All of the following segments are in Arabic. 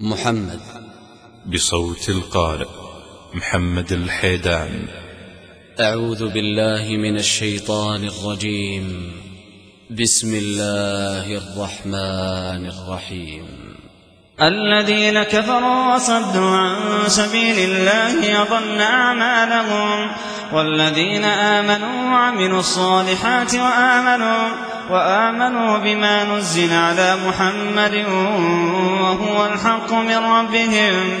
محمد. بصوت القارئ محمد الحيدان. أعوذ بالله من الشيطان الرجيم. بسم الله الرحمن الرحيم. الذين كفروا وصدوا عن سبيل الله أضل أعمالهم. والذين آمنوا وعملوا الصالحات وآمنوا وآمنوا بما نزل على محمد وهو الحق من ربهم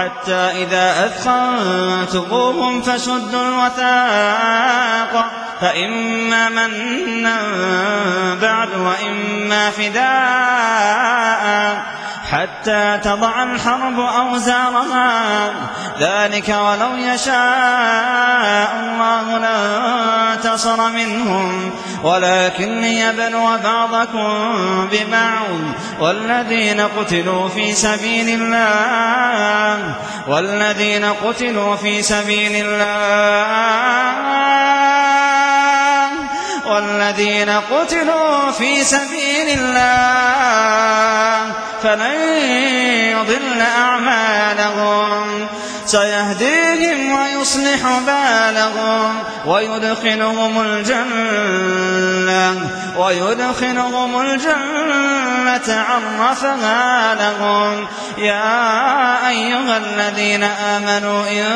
حتى إذا أثخنتموهم فشدوا الوثاق فإما منا بعد وإما فداء حتى تضع الحرب أوزارها. ذلك ولو يشاء الله لانتصر منهم. ولكن ليبلو بعضكم ببعض. والذين قتلوا في سبيل الله. والذين قتلوا في سبيل الله. والذين قتلوا في سبيل الله. فلن يضل أعمالهم سيهديهم ويصلح بالهم ويدخلهم الجنة ويدخلهم الجنة عرفها لهم يا أيها الذين آمنوا إن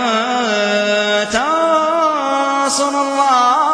تنصروا الله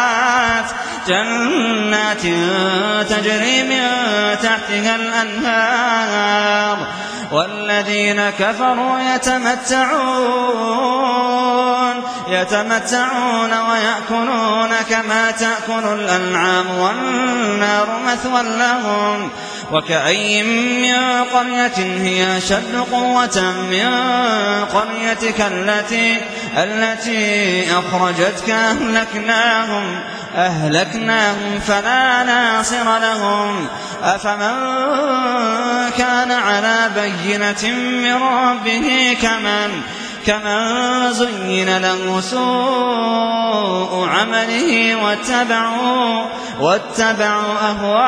جنات تجري من تحتها الأنهار والذين كفروا يتمتعون يتمتعون ويأكلون كما تأكل الأنعام والنار مثوى لهم. وكأي من قرية هي أشد قوة من قريتك التي التي أخرجتك أهلكناهم. أهلكناهم فلا ناصر لهم. أفمن كان على بينة من ربه كمن كمن زين له سوء عمله واتبعوا واتبعوا أهواءهم.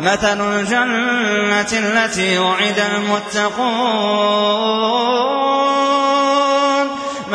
مثل الجنة التي وعد المتقون.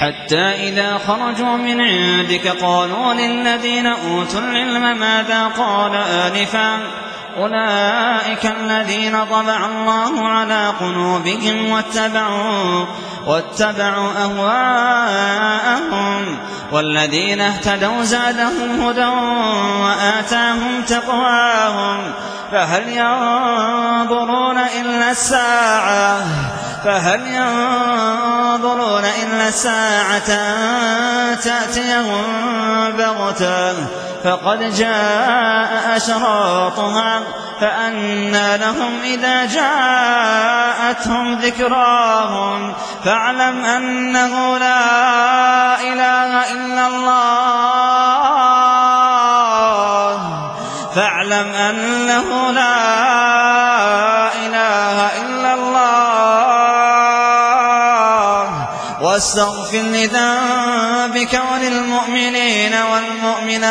حتى إذا خرجوا من عندك قالوا للذين أوتوا العلم ماذا قال آنفا؟ أولئك الذين طبع الله على قلوبهم واتبعوا واتبعوا أهواءهم. والذين اهتدوا زادهم هدى وآتاهم تقواهم. فهل ينظرون إلا الساعة؟ فهل ينظرون إلا الساعة تأتيهم بغتة؟ فقد جاء أشراطها فأنى لهم إذا جاءتهم ذكراهم. فاعلم أنه لا إله إلا الله. فاعلم أنه لا واستغفر لذنبك وللمؤمنين والمؤمنات.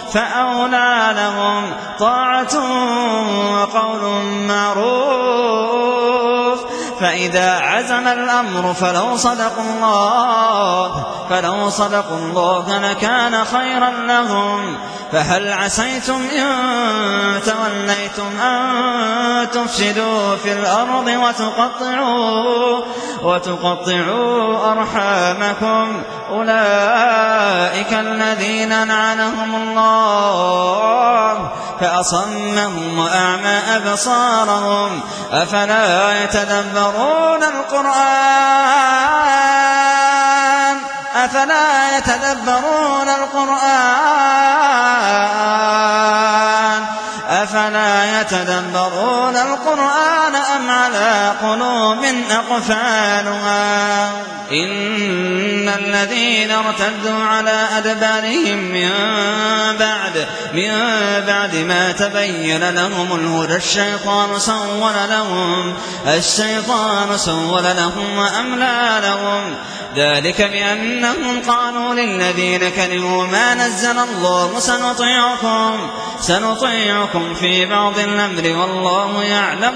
فأولى لهم طاعة وقول معروف. فإذا عزم الأمر فلو صدقوا الله فلو صدقوا الله لكان خيرا لهم. فهل عسيتم إن توليتم أن تفسدوا في الأرض وتقطعوا وتقطعوا أرحامكم؟ أولئك الذين لعنهم الله. فأصمهم وأعمى أبصارهم أفلا يتدبرون القرآن؟ أفلا يتدبرون القرآن؟ أفلا يتدبرون القرآن أم على قلوب أقفالها. إن الذين ارتدوا على أدبارهم من بعد من بعد ما تبين لهم الهدى الشيطان سول لهم الشيطان سول لهم وأملى لهم ذلك بأنهم قالوا للذين كرهوا ما نزل الله سنطيعكم سنطيعكم في بعض الأمر والله يعلم